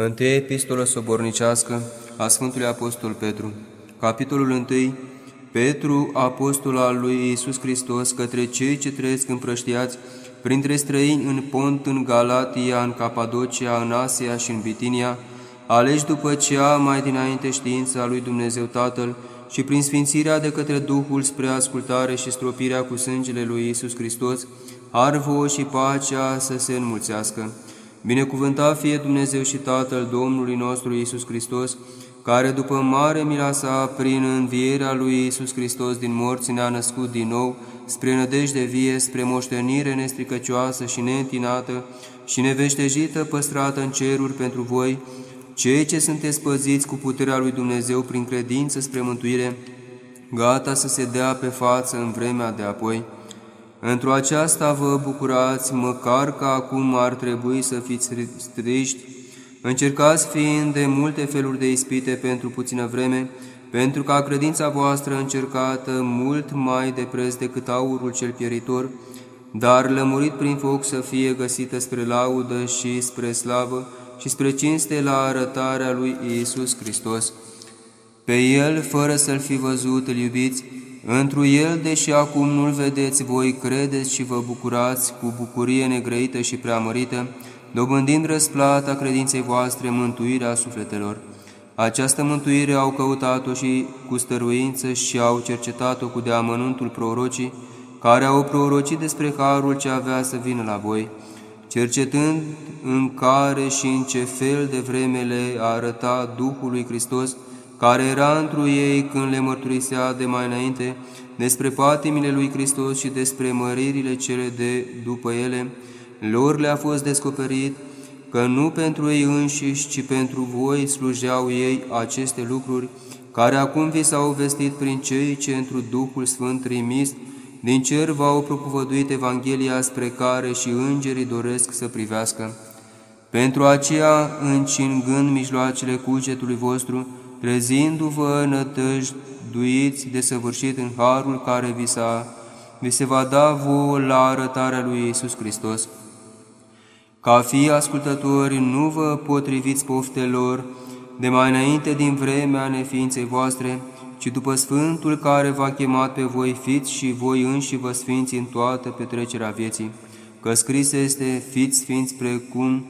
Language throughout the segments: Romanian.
Întâia epistolă sobornicească a Sfântului Apostol Petru Capitolul 1 Petru, apostol al lui Iisus Hristos, către cei ce trăiesc împrăștiați printre străini în Pont, în Galatia, în Capadocia, în Asia și în Bitinia, aleși după cea mai dinainte știința lui Dumnezeu Tatăl și prin sfințirea de către Duhul spre ascultare și stropirea cu sângele lui Iisus Hristos, har și pacea să se înmulțească. Binecuvântat fie Dumnezeu și Tatăl Domnului nostru Iisus Hristos, care după mare mila sa, prin învierea lui Iisus Hristos din morți, ne-a născut din nou, spre nădejde vie, spre moștenire nestricăcioasă și neîntinată și neveștejită păstrată în ceruri pentru voi, cei ce sunteți păziți cu puterea lui Dumnezeu prin credință spre mântuire, gata să se dea pe față în vremea de apoi. Într-o aceasta vă bucurați, măcar că acum ar trebui să fiți striști, încercați fiind de multe feluri de ispite pentru puțină vreme, pentru ca credința voastră încercată mult mai de preț decât aurul cel pieritor, dar lămurit prin foc să fie găsită spre laudă și spre slavă și spre cinste la arătarea lui Iisus Hristos. Pe El, fără să-L fi văzut, îl iubiți, Întru el, deși acum nu-l vedeți, voi credeți și vă bucurați cu bucurie negrăită și preamărită, dobândind răsplata credinței voastre mântuirea sufletelor. Această mântuire au căutat-o și cu stăruință și au cercetat-o cu deamănuntul prorocii, care au prorocit despre harul ce avea să vină la voi, cercetând în care și în ce fel de vreme le arăta Duhul lui Hristos, care era întru ei când le mărturisea de mai înainte despre patimile lui Hristos și despre măririle cele de după ele, lor le-a fost descoperit că nu pentru ei înșiși, ci pentru voi slujeau ei aceste lucruri, care acum vi s-au vestit prin cei ce întru Duhul Sfânt trimis din cer v-au propovăduit Evanghelia spre care și îngerii doresc să privească. Pentru aceea, încingând mijloacele cugetului vostru, trezindu-vă nătăjduiți de săvârșit în harul care vi, vi se va da vouă la arătarea lui Iisus Hristos. Ca fi ascultători, nu vă potriviți poftelor de mai înainte din vremea neființei voastre, ci după Sfântul care v-a chemat pe voi, fiți și voi înși vă sfinți în toată petrecerea vieții, că scris este, fiți sfinți precum,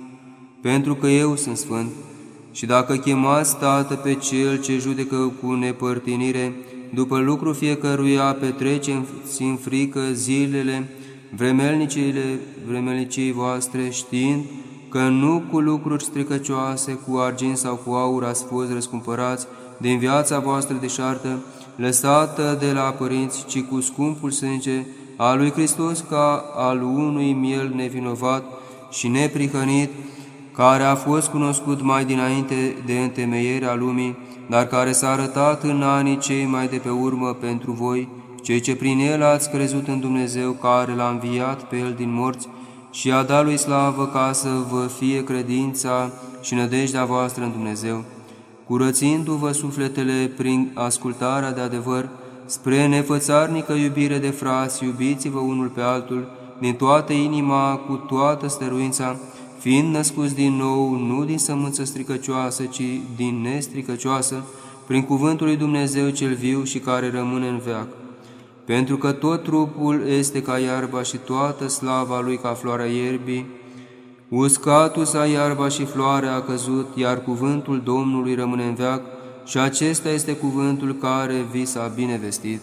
pentru că eu sunt sfânt. Și dacă chemați, Tată, pe Cel ce judecă cu nepărtinire, după lucru fiecăruia petrece în frică zilele, vremelnicile, vremelnicii voastre, știind că nu cu lucruri stricăcioase, cu argint sau cu aur ați fost răscumpărați din viața voastră deșartă, lăsată de la părinți, ci cu scumpul sânge al lui Hristos ca al unui miel nevinovat și neprihănit, care a fost cunoscut mai dinainte de întemeierea lumii, dar care s-a arătat în anii cei mai de pe urmă pentru voi, cei ce prin el ați crezut în Dumnezeu, care l-a înviat pe el din morți și a dat lui slavă ca să vă fie credința și nădejdea voastră în Dumnezeu, curățindu-vă sufletele prin ascultarea de adevăr, spre nefățarnică iubire de frați, iubiți-vă unul pe altul, din toată inima, cu toată stăruința, fiind născuți din nou, nu din sămânță stricăcioasă, ci din nestricăcioasă, prin cuvântul lui Dumnezeu cel viu și care rămâne în veac. Pentru că tot trupul este ca iarba și toată slava lui ca floarea ierbii, uscatul sa iarba și floarea a căzut, iar cuvântul Domnului rămâne în veac, și acesta este cuvântul care vi s-a bine vestit.